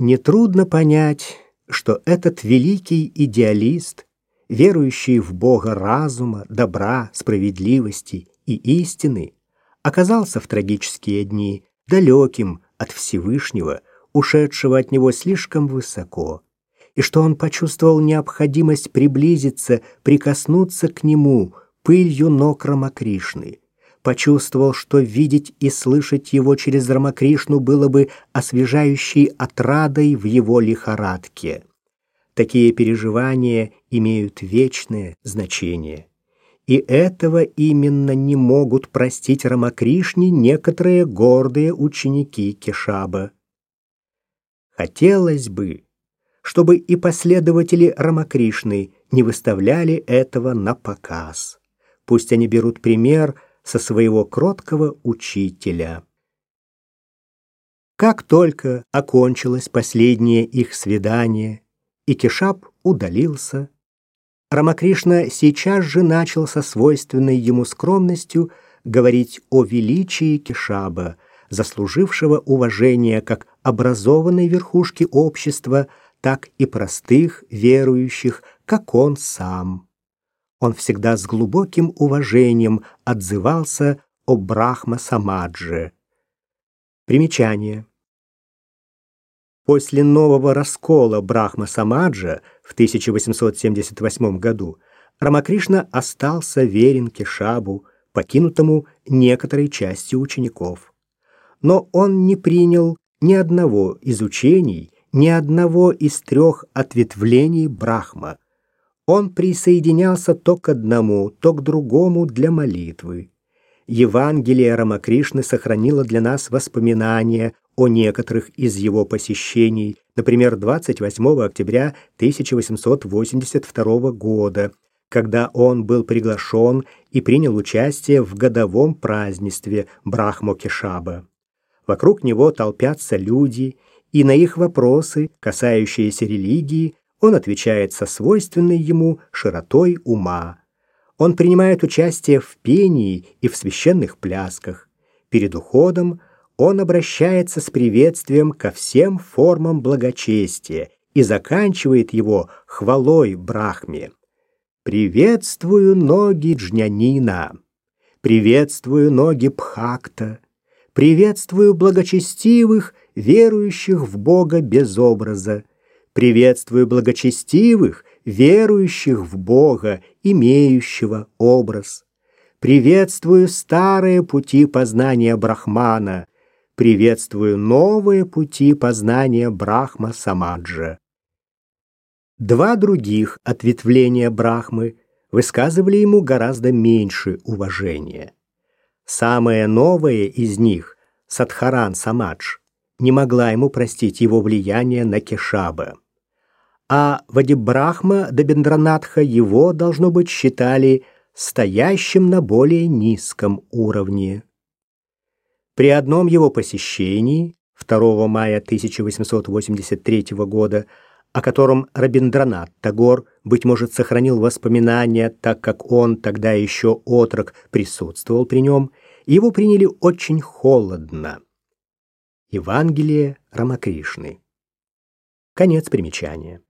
Нетрудно понять, что этот великий идеалист, верующий в Бога разума, добра, справедливости и истины, оказался в трагические дни далеким от Всевышнего, ушедшего от него слишком высоко, и что он почувствовал необходимость приблизиться, прикоснуться к нему пылью ног Рамакришны почувствовал, что видеть и слышать его через Рамакришну было бы освежающей отрадой в его лихорадке. Такие переживания имеют вечное значение. И этого именно не могут простить Рамакришне некоторые гордые ученики Кешаба. Хотелось бы, чтобы и последователи Рамакришны не выставляли этого на показ. Пусть они берут пример – со своего кроткого учителя. Как только окончилось последнее их свидание, и Кешап удалился, Рамакришна сейчас же начал со свойственной ему скромностью говорить о величии Кешаба, заслужившего уважения как образованной верхушки общества, так и простых верующих, как он сам он всегда с глубоким уважением отзывался о Брахма-самадже. Примечание. После нового раскола Брахма-самаджа в 1878 году Рамакришна остался верен Кешабу, покинутому некоторой частью учеников. Но он не принял ни одного из учений, ни одного из трех ответвлений Брахма – он присоединялся то к одному, то к другому для молитвы. Евангелие Рамакришны сохранило для нас воспоминания о некоторых из его посещений, например, 28 октября 1882 года, когда он был приглашен и принял участие в годовом празднестве Брахмо-Кешаба. Вокруг него толпятся люди, и на их вопросы, касающиеся религии, он отвечает со свойственной ему широтой ума. Он принимает участие в пении и в священных плясках. Перед уходом он обращается с приветствием ко всем формам благочестия и заканчивает его хвалой Брахме. «Приветствую ноги Джнянина! Приветствую ноги Пхакта! Приветствую благочестивых, верующих в Бога без образа!» Приветствую благочестивых, верующих в Бога, имеющего образ. Приветствую старые пути познания Брахмана. Приветствую новые пути познания Брахма Самаджа. Два других ответвления Брахмы высказывали ему гораздо меньше уважения. Самое новое из них, Садхаран Самадж, не могла ему простить его влияние на Кешаба а Вадибрахма Дабиндранатха его, должно быть, считали стоящим на более низком уровне. При одном его посещении 2 мая 1883 года, о котором Рабиндранат Тагор, быть может, сохранил воспоминания, так как он, тогда еще отрок, присутствовал при нем, его приняли очень холодно. Евангелие Рамакришны. Конец примечания.